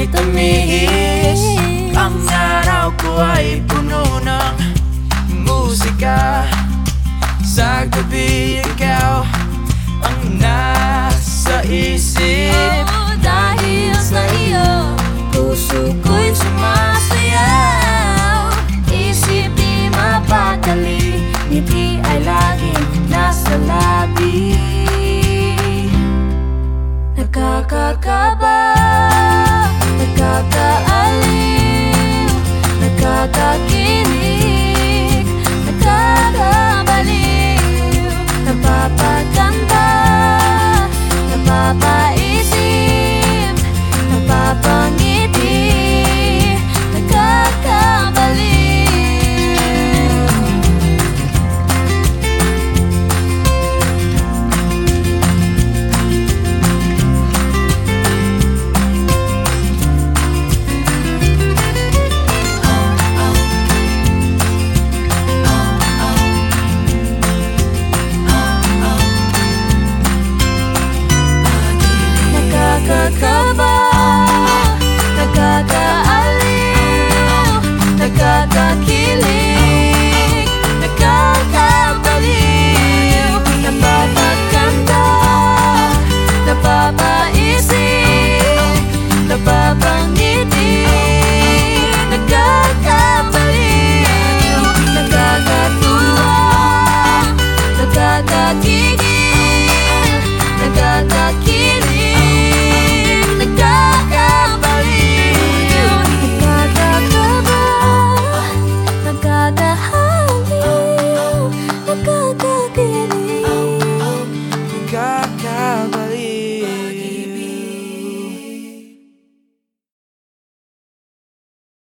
ay tumihis. Ang araw ko ay puno ng musika. Sa gabi ikaw ang nasa isip. Dahil sa iyo, puso ko'y sumasayaw. Isip di mapatali, ngiti ay laging nasa labi. Nagkakakaba когда